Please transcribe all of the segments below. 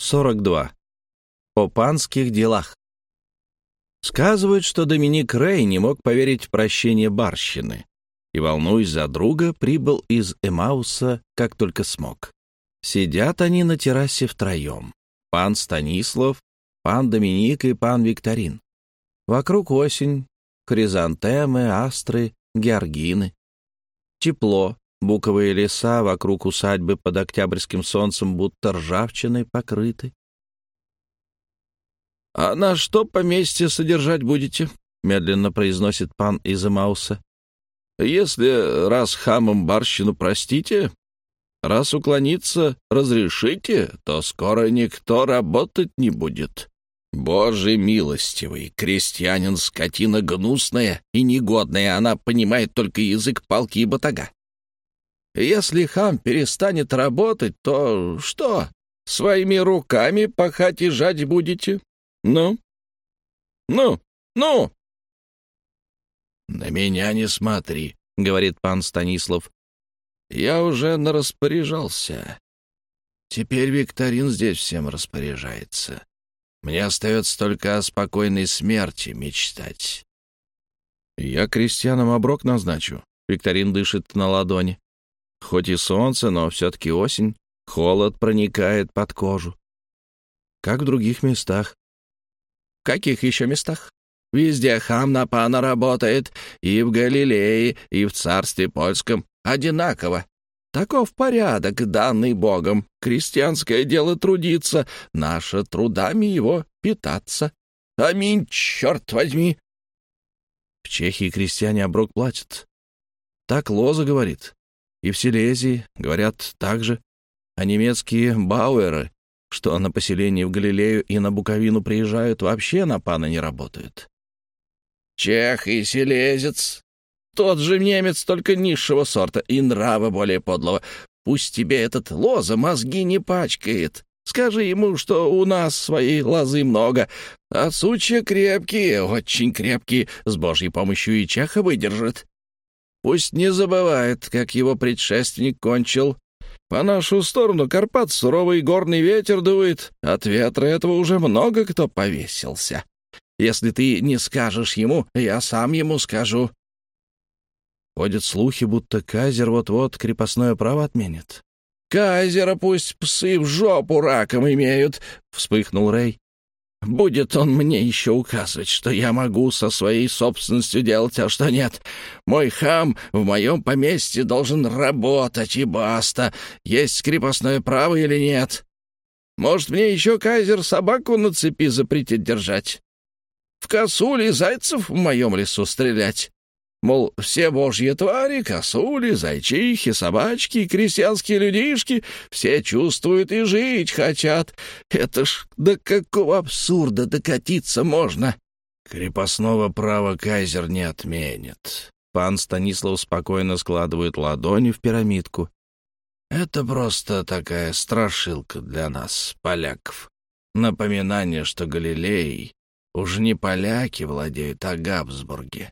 42. О панских делах. Сказывают, что Доминик Рей не мог поверить в прощение барщины и, волнуясь за друга, прибыл из Эмауса как только смог. Сидят они на террасе втроем. Пан Станислав, пан Доминик и пан Викторин. Вокруг осень, хризантемы, астры, георгины. Тепло, Буковые леса вокруг усадьбы под октябрьским солнцем будто ржавчиной покрыты. — А на что поместье содержать будете? — медленно произносит пан Изымауса. — Если раз хамом барщину простите, раз уклониться разрешите, то скоро никто работать не будет. Боже милостивый, крестьянин скотина гнусная и негодная, она понимает только язык палки и батага. Если хам перестанет работать, то что? Своими руками пахать и жать будете? Ну? Ну? Ну? «На меня не смотри», — говорит пан Станислав. «Я уже нараспоряжался. Теперь Викторин здесь всем распоряжается. Мне остается только о спокойной смерти мечтать». «Я крестьянам оброк назначу», — Викторин дышит на ладони. Хоть и солнце, но все-таки осень. Холод проникает под кожу. Как в других местах. В каких еще местах? Везде хам на пана работает, и в Галилее, и в царстве польском. Одинаково. Таков порядок, данный Богом. Крестьянское дело трудиться, наше трудами его питаться. Аминь, черт возьми! В Чехии крестьяне оброк платят. Так Лоза говорит. И в Силезии, говорят, также. А немецкие бауэры, что на поселение в Галилею и на Буковину приезжают, вообще на пана не работают. Чех и силезец. Тот же немец, только низшего сорта и нрава более подлого. Пусть тебе этот лоза мозги не пачкает. Скажи ему, что у нас своей лозы много, а сучья крепкие, очень крепкие, с божьей помощью и чеха выдержит. Пусть не забывает, как его предшественник кончил. По нашу сторону Карпат суровый горный ветер дует. От ветра этого уже много кто повесился. Если ты не скажешь ему, я сам ему скажу. Ходят слухи, будто Кайзер вот-вот крепостное право отменит. «Кайзера пусть псы в жопу раком имеют!» — вспыхнул Рэй. Будет он мне еще указывать, что я могу со своей собственностью делать, а что нет. Мой хам в моем поместье должен работать, и баста, есть крепостное право или нет. Может, мне еще кайзер собаку на цепи запретит держать? В косули зайцев в моем лесу стрелять? Мол, все божьи твари, косули, зайчихи, собачки, крестьянские людишки — все чувствуют и жить хотят. Это ж до какого абсурда докатиться можно? Крепостного права кайзер не отменит. Пан Станислав спокойно складывает ладони в пирамидку. Это просто такая страшилка для нас, поляков. Напоминание, что Галилей уж не поляки владеют, а Габсбурги.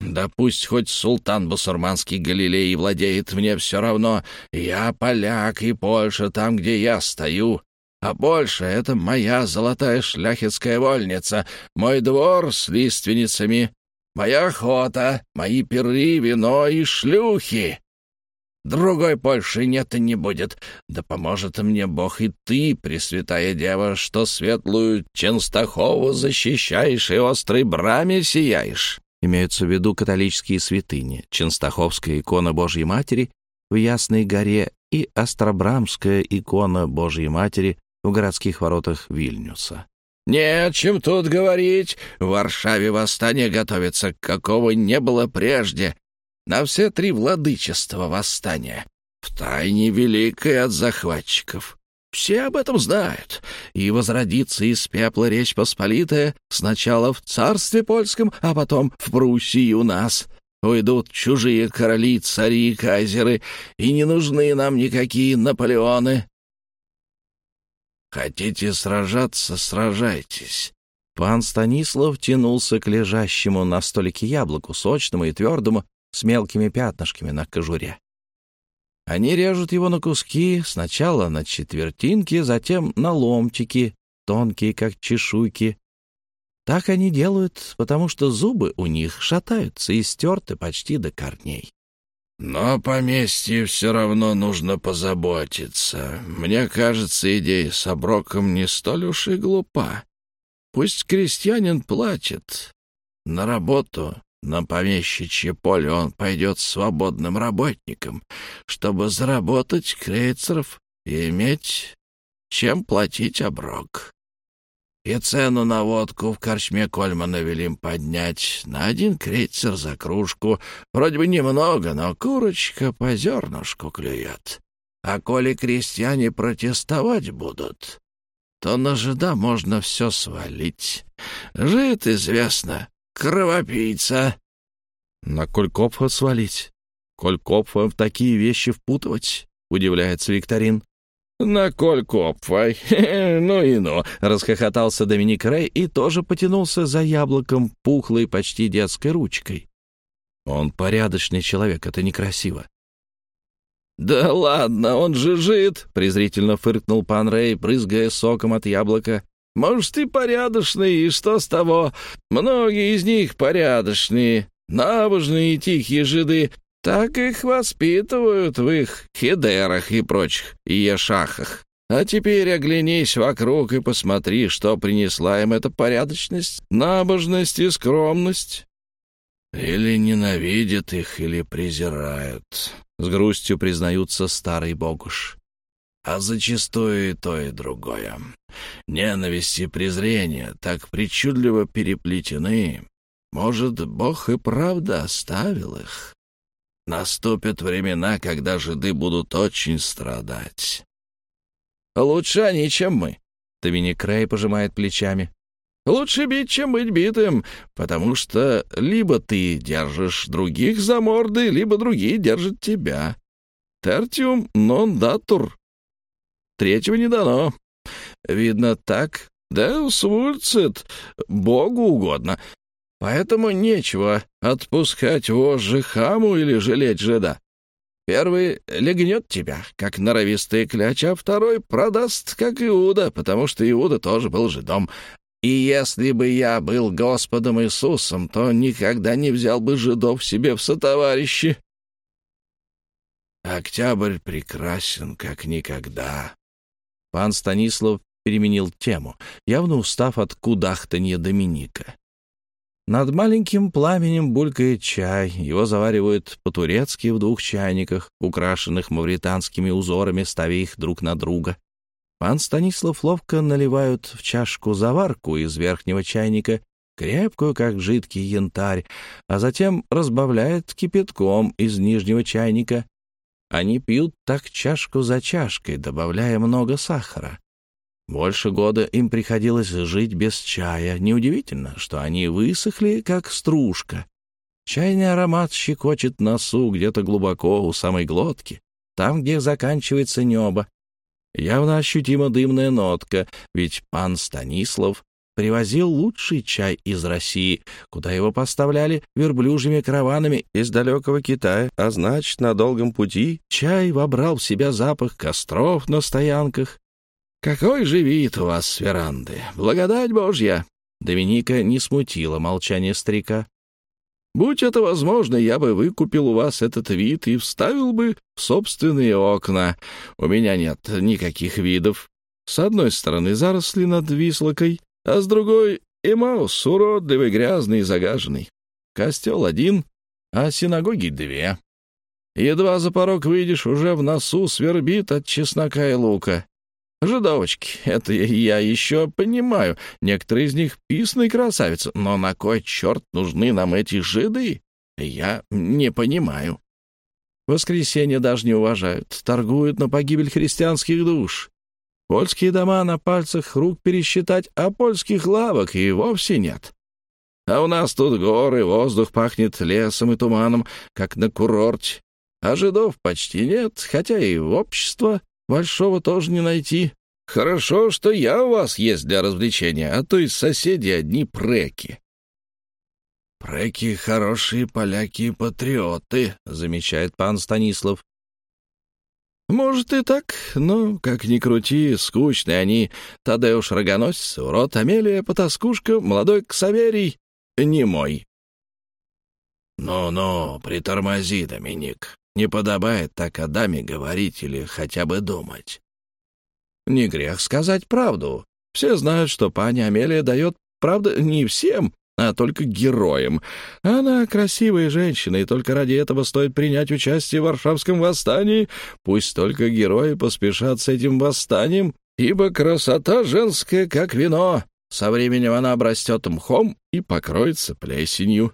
Да пусть хоть султан басурманский Галилей владеет, мне все равно. Я поляк, и Польша там, где я стою. А больше — это моя золотая шляхетская вольница, мой двор с лиственницами, моя охота, мои пиры, вино и шлюхи. Другой Польши нет и не будет. Да поможет мне Бог и ты, Пресвятая Дева, что светлую Ченстахову защищаешь и острой браме сияешь. Имеются в виду католические святыни, Ченстаховская икона Божьей Матери в Ясной горе и Остробрамская икона Божьей Матери в городских воротах Вильнюса. «Не о чем тут говорить. В Варшаве восстание готовится, какого не было прежде. На все три владычества восстания. В тайне великое от захватчиков. Все об этом знают. И возродится из пепла Речь Посполитая сначала в царстве польском, а потом в Пруссии у нас. Уйдут чужие короли, цари и кайзеры, и не нужны нам никакие Наполеоны. Хотите сражаться — сражайтесь. Пан Станислав тянулся к лежащему на столике яблоку, сочному и твердому, с мелкими пятнышками на кожуре. Они режут его на куски, сначала на четвертинки, затем на ломтики, тонкие, как чешуйки. Так они делают, потому что зубы у них шатаются и стерты почти до корней. Но поместье все равно нужно позаботиться. Мне кажется, идея с оброком не столь уж и глупа. Пусть крестьянин платит. На работу, на помещичье поле он пойдет свободным работником, чтобы заработать крейцеров и иметь чем платить оброк. И цену на водку в корчме Кольмана велим поднять на один крейцер за кружку. Вроде бы немного, но курочка по зернышку клюет. А коли крестьяне протестовать будут, то на жида можно все свалить. Жид, известно, кровопийца. На Колькопфа свалить? Колькопфа в такие вещи впутывать? Удивляется Викторин. «На коль копфай, ну и ну!» — расхохотался Доминик Рэй и тоже потянулся за яблоком пухлой, почти детской ручкой. «Он порядочный человек, это некрасиво». «Да ладно, он же жид!» — презрительно фыркнул пан Рэй, брызгая соком от яблока. «Может, и порядочный, и что с того? Многие из них порядочные, набожные и тихие жиды, так их воспитывают в их хидерах и прочих ешахах. А теперь оглянись вокруг и посмотри, что принесла им эта порядочность, набожность и скромность. Или ненавидят их, или презирают, — с грустью признаются старый богуш. А зачастую и то, и другое. Ненависть и презрение так причудливо переплетены. Может, Бог и правда оставил их? Наступят времена, когда жиды будут очень страдать. Лучше они, чем мы. Доминик Рэй пожимает плечами. Лучше бить, чем быть битым, потому что либо ты держишь других за морды, либо другие держат тебя. Тертиум нон датур. Третьего не дано. Видно так. Да, свульцит, богу угодно. Поэтому нечего отпускать вожжи хаму или жалеть жида. Первый легнет тебя, как норовистый кляч, а второй продаст, как Иуда, потому что Иуда тоже был жидом. И если бы я был Господом Иисусом, то никогда не взял бы жидов себе в сотоварищи. Октябрь прекрасен, как никогда. Пан Станислав переменил тему, явно устав от кудахтанья Доминика. Над маленьким пламенем булькает чай, его заваривают по-турецки в двух чайниках, украшенных мавританскими узорами, ставя их друг на друга. Пан Станислав ловко наливают в чашку заварку из верхнего чайника, крепкую, как жидкий янтарь, а затем разбавляют кипятком из нижнего чайника. Они пьют так чашку за чашкой, добавляя много сахара. Больше года им приходилось жить без чая. Неудивительно, что они высохли, как стружка. Чайный аромат щекочет носу где-то глубоко у самой глотки, там, где заканчивается небо. Явно ощутима дымная нотка, ведь пан Станислав привозил лучший чай из России, куда его поставляли верблюжьими караванами из далекого Китая, а значит, на долгом пути чай вобрал в себя запах костров на стоянках, «Какой же вид у вас с веранды! Благодать Божья!» Доминика не смутила молчание старика. «Будь это возможно, я бы выкупил у вас этот вид и вставил бы в собственные окна. У меня нет никаких видов. С одной стороны заросли над Вислокой, а с другой — Эмаус, уродливый, грязный и загаженный. Костел один, а синагоги две. Едва за порог выйдешь, уже в носу свербит от чеснока и лука. Жидовочки, это я еще понимаю. Некоторые из них писные красавицы, но на кой черт нужны нам эти жиды? Я не понимаю. Воскресенье даже не уважают, торгуют на погибель христианских душ. Польские дома на пальцах рук пересчитать, а польских лавок и вовсе нет. А у нас тут горы, воздух пахнет лесом и туманом, как на курорте. А жидов почти нет, хотя и общество Большого тоже не найти. Хорошо, что я у вас есть для развлечения, а то из соседей одни преки. «Преки — хорошие поляки и патриоты», — замечает пан Станислав. Может и так, но, как ни крути, скучные они. Тадеуш Рогоносец, урод, Амелия, потаскушка, молодой Ксаверий, не мой. «Ну-ну, притормози, Доминик. Не подобает так о даме говорить или хотя бы думать». «Не грех сказать правду. Все знают, что паня Амелия дает, правда, не всем, а только героям. Она красивая женщина, и только ради этого стоит принять участие в Варшавском восстании. Пусть только герои поспешат с этим восстанием, ибо красота женская, как вино. Со временем она обрастет мхом и покроется плесенью.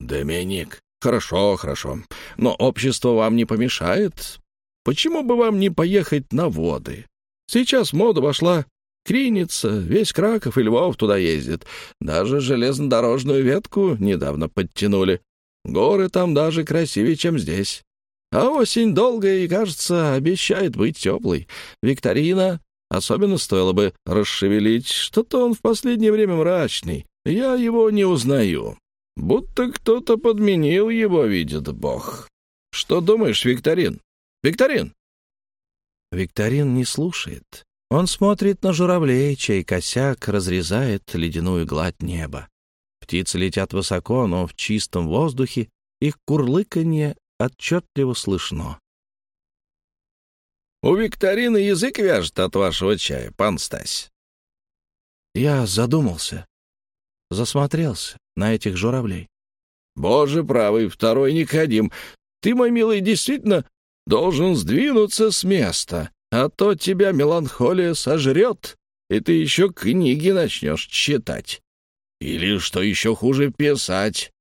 «Доминик». «Хорошо, хорошо. Но общество вам не помешает. Почему бы вам не поехать на воды? Сейчас мода вошла Криница, весь Краков и Львов туда ездит. Даже железнодорожную ветку недавно подтянули. Горы там даже красивее, чем здесь. А осень долгая и, кажется, обещает быть теплой. Викторина особенно стоило бы расшевелить. Что-то он в последнее время мрачный. Я его не узнаю. Будто кто-то подменил его, видит Бог. Что думаешь, Викторин? Викторин!» Викторин не слушает. Он смотрит на журавлей, чей косяк разрезает ледяную гладь неба. Птицы летят высоко, но в чистом воздухе их курлыканье отчетливо слышно. «У Викторины язык вяжет от вашего чая, пан Стась». Я задумался, засмотрелся на этих журавлей. «Боже правый, второй Никодим, ты, мой милый, действительно должен сдвинуться с места а то тебя меланхолия сожрет, и ты еще книги начнешь читать. Или, что еще хуже, писать.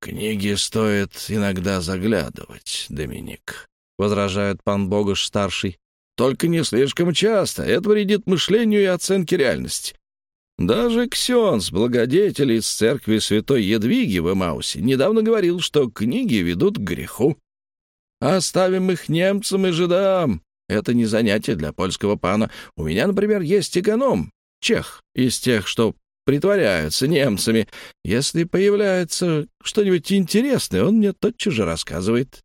«Книги стоит иногда заглядывать, Доминик», — возражает пан Богуш-старший. «Только не слишком часто. Это вредит мышлению и оценке реальности. Даже Ксенс, благодетель из церкви святой Едвиги в Эмаусе, недавно говорил, что книги ведут к греху. Оставим их немцам и жидам. Это не занятие для польского пана. У меня, например, есть эконом, чех, из тех, что притворяются немцами. Если появляется что-нибудь интересное, он мне тотчас же рассказывает.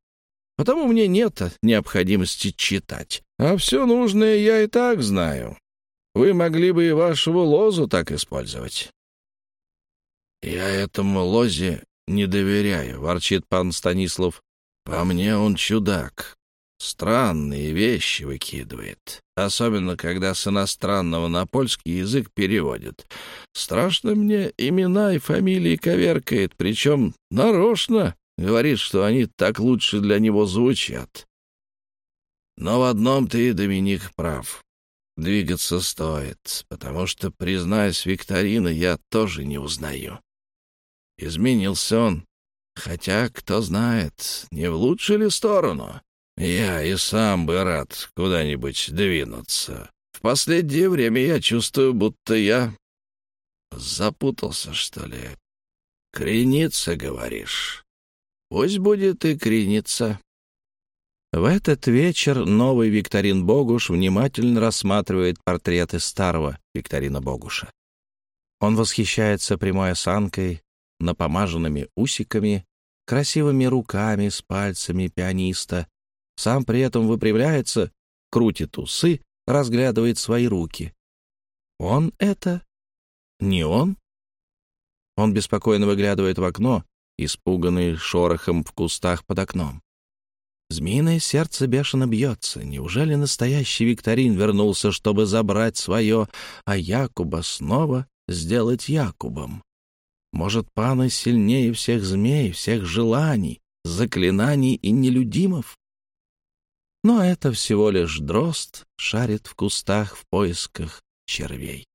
Потому мне нет необходимости читать. А все нужное я и так знаю. Вы могли бы и вашего лозу так использовать. «Я этому лозе не доверяю», — ворчит пан Станислав. По мне он чудак. Странные вещи выкидывает. Особенно, когда с иностранного на польский язык переводит. Страшно мне имена и фамилии коверкает, причем нарочно говорит, что они так лучше для него звучат. Но в одном ты, Доминик, прав. Двигаться стоит, потому что, признаюсь, Викторина я тоже не узнаю. Изменился он, Хотя, кто знает, не в лучшую ли сторону. Я и сам бы рад куда-нибудь двинуться. В последнее время я чувствую, будто я запутался, что ли. Крениться, говоришь? Пусть будет и крениться. В этот вечер новый Викторин Богуш внимательно рассматривает портреты старого Викторина Богуша. Он восхищается прямой осанкой, напомаженными усиками, красивыми руками с пальцами пианиста. Сам при этом выпрямляется, крутит усы, разглядывает свои руки. Он это? Не он? Он беспокойно выглядывает в окно, испуганный шорохом в кустах под окном. Змеиное сердце бешено бьется. Неужели настоящий Викторин вернулся, чтобы забрать свое, а Якуба снова сделать Якубом? Может, паны сильнее всех змей, всех желаний, заклинаний и нелюдимов? Но это всего лишь дрозд шарит в кустах в поисках червей.